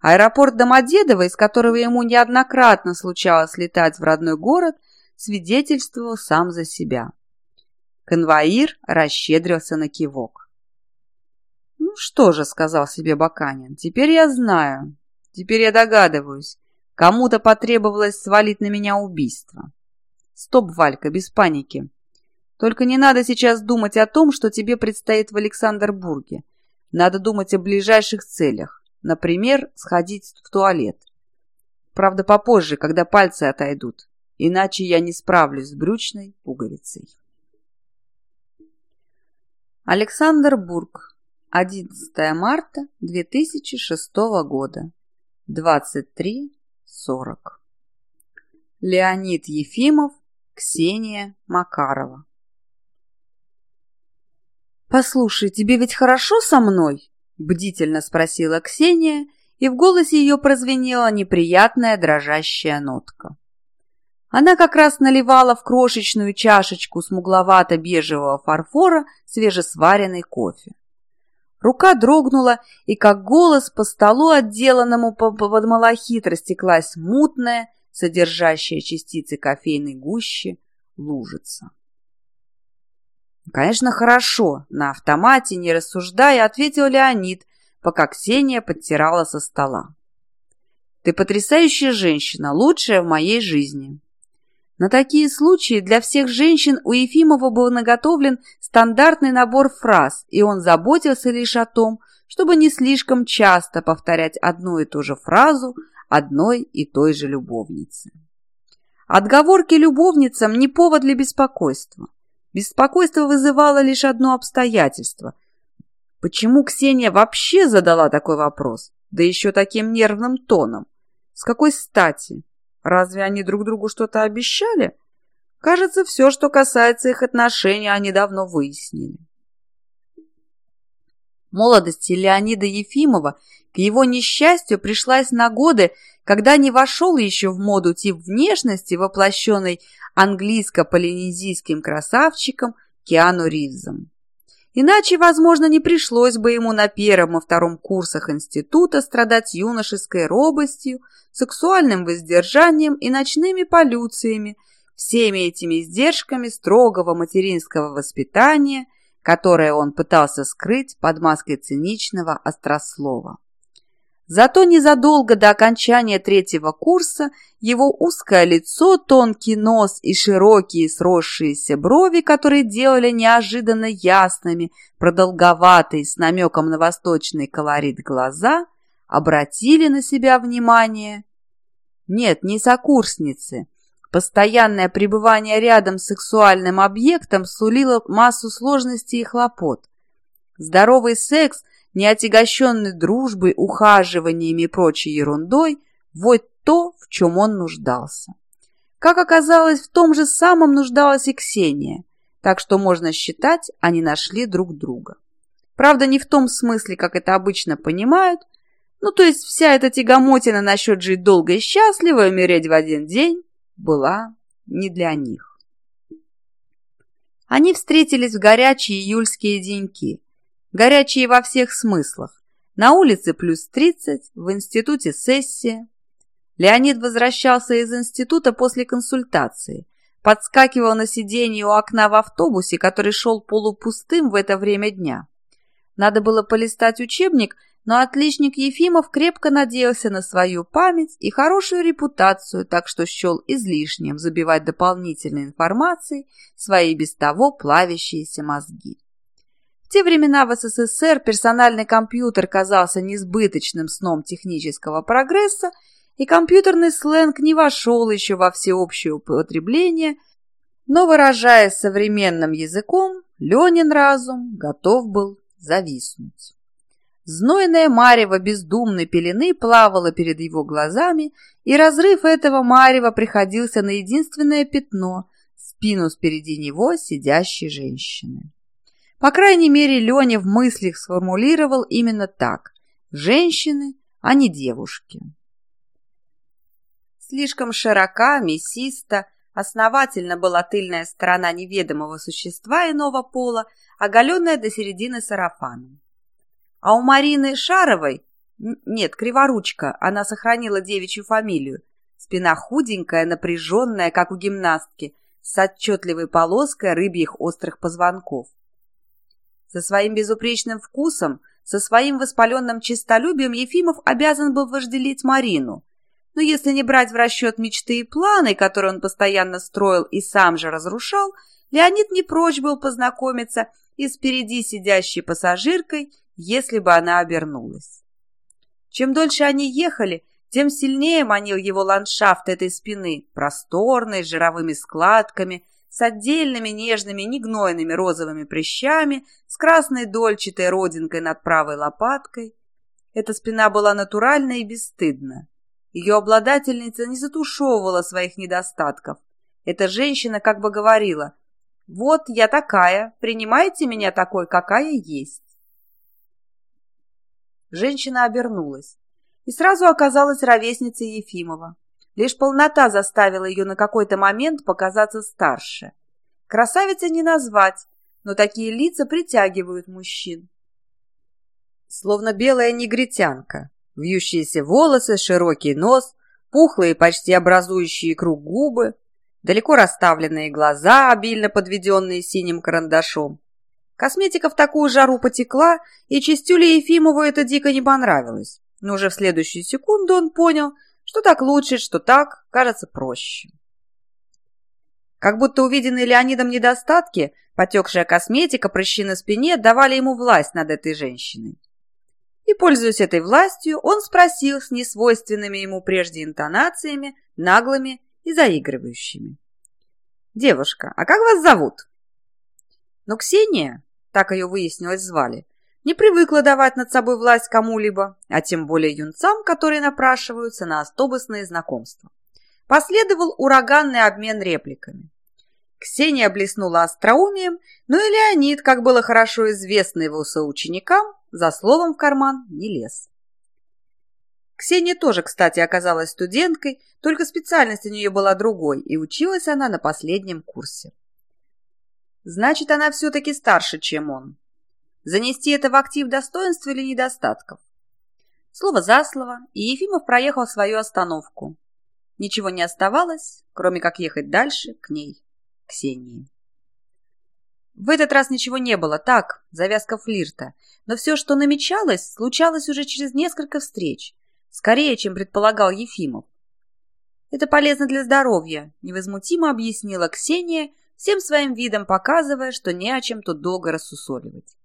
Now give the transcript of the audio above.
Аэропорт Домодедово, из которого ему неоднократно случалось летать в родной город, свидетельствовал сам за себя. Конвоир расщедрился на кивок. «Ну что же», — сказал себе Баканин, — «теперь я знаю, теперь я догадываюсь, кому-то потребовалось свалить на меня убийство. Стоп, Валька, без паники. Только не надо сейчас думать о том, что тебе предстоит в Александрбурге. Надо думать о ближайших целях. Например, сходить в туалет. Правда, попозже, когда пальцы отойдут. Иначе я не справлюсь с брючной пуговицей. Александрбург. 11 марта 2006 года. 23.40. Леонид Ефимов, Ксения Макарова. «Послушай, тебе ведь хорошо со мной?» – бдительно спросила Ксения, и в голосе ее прозвенела неприятная дрожащая нотка. Она как раз наливала в крошечную чашечку смугловато-бежевого фарфора свежесваренный кофе. Рука дрогнула, и как голос по столу, отделанному под малахит, растеклась мутная, содержащая частицы кофейной гущи, лужица. «Конечно, хорошо», — на автомате, не рассуждая, ответил Леонид, пока Ксения подтирала со стола. «Ты потрясающая женщина, лучшая в моей жизни». На такие случаи для всех женщин у Ефимова был наготовлен стандартный набор фраз, и он заботился лишь о том, чтобы не слишком часто повторять одну и ту же фразу одной и той же любовнице. Отговорки любовницам не повод для беспокойства. Беспокойство вызывало лишь одно обстоятельство. Почему Ксения вообще задала такой вопрос? Да еще таким нервным тоном. С какой стати? Разве они друг другу что-то обещали? Кажется, все, что касается их отношений, они давно выяснили. Молодости Леонида Ефимова к его несчастью пришлась на годы, когда не вошел еще в моду тип внешности, воплощенный английско-полинезийским красавчиком Киану Ривзом. Иначе, возможно, не пришлось бы ему на первом и втором курсах института страдать юношеской робостью, сексуальным воздержанием и ночными полюциями, всеми этими издержками строгого материнского воспитания, которое он пытался скрыть под маской циничного острослова. Зато незадолго до окончания третьего курса его узкое лицо, тонкий нос и широкие сросшиеся брови, которые делали неожиданно ясными, продолговатые, с намеком на восточный колорит глаза, обратили на себя внимание. Нет, не сокурсницы. Постоянное пребывание рядом с сексуальным объектом сулило массу сложностей и хлопот. Здоровый секс не отягощенный дружбой, ухаживаниями и прочей ерундой, вот то, в чем он нуждался. Как оказалось, в том же самом нуждалась и Ксения, так что можно считать, они нашли друг друга. Правда, не в том смысле, как это обычно понимают, ну, то есть вся эта тягомотина насчет жить долго и счастливо и умереть в один день была не для них. Они встретились в горячие июльские деньки, Горячие во всех смыслах. На улице плюс 30, в институте сессия. Леонид возвращался из института после консультации. Подскакивал на сиденье у окна в автобусе, который шел полупустым в это время дня. Надо было полистать учебник, но отличник Ефимов крепко надеялся на свою память и хорошую репутацию, так что счел излишним забивать дополнительной информацией свои без того плавящиеся мозги. Те времена в СССР персональный компьютер казался несбыточным сном технического прогресса, и компьютерный сленг не вошел еще во всеобщее употребление, но, выражаясь современным языком, Ленин разум готов был зависнуть. Знойная марево бездумной пелены плавала перед его глазами, и разрыв этого марева приходился на единственное пятно – спину спереди него сидящей женщины. По крайней мере, Леня в мыслях сформулировал именно так. Женщины, а не девушки. Слишком широка, мясиста, основательно была тыльная сторона неведомого существа иного пола, оголенная до середины сарафана. А у Марины Шаровой Нет, Криворучка, она сохранила девичью фамилию. Спина худенькая, напряженная, как у гимнастки, с отчетливой полоской рыбьих острых позвонков. Со своим безупречным вкусом, со своим воспаленным честолюбием Ефимов обязан был вожделеть Марину. Но если не брать в расчет мечты и планы, которые он постоянно строил и сам же разрушал, Леонид не прочь был познакомиться и с впереди сидящей пассажиркой, если бы она обернулась. Чем дольше они ехали, тем сильнее манил его ландшафт этой спины, просторной, с жировыми складками, с отдельными нежными негнойными розовыми прыщами, с красной дольчатой родинкой над правой лопаткой. Эта спина была натуральна и бесстыдна. Ее обладательница не затушевывала своих недостатков. Эта женщина как бы говорила «Вот я такая, принимайте меня такой, какая есть». Женщина обернулась и сразу оказалась ровесницей Ефимова. Лишь полнота заставила ее на какой-то момент показаться старше. Красавица не назвать, но такие лица притягивают мужчин. Словно белая негритянка, вьющиеся волосы, широкий нос, пухлые, почти образующие круг губы, далеко расставленные глаза, обильно подведенные синим карандашом. Косметика в такую жару потекла, и Чистюле Ефимову это дико не понравилось. Но уже в следующую секунду он понял, что так лучше, что так кажется проще. Как будто увиденные Леонидом недостатки, потекшая косметика, прыщи на спине давали ему власть над этой женщиной. И, пользуясь этой властью, он спросил с несвойственными ему прежде интонациями, наглыми и заигрывающими. «Девушка, а как вас зовут?» Но Ксения, так ее выяснилось звали, не привыкла давать над собой власть кому-либо, а тем более юнцам, которые напрашиваются на автобусные знакомства. Последовал ураганный обмен репликами. Ксения блеснула остроумием, но и Леонид, как было хорошо известно его соученикам, за словом в карман не лез. Ксения тоже, кстати, оказалась студенткой, только специальность у нее была другой, и училась она на последнем курсе. Значит, она все-таки старше, чем он. Занести это в актив достоинств или недостатков? Слово за слово, и Ефимов проехал свою остановку. Ничего не оставалось, кроме как ехать дальше к ней, Ксении. В этот раз ничего не было, так, завязка флирта. Но все, что намечалось, случалось уже через несколько встреч. Скорее, чем предполагал Ефимов. Это полезно для здоровья, невозмутимо объяснила Ксения, всем своим видом показывая, что не о чем тут долго рассусоливать.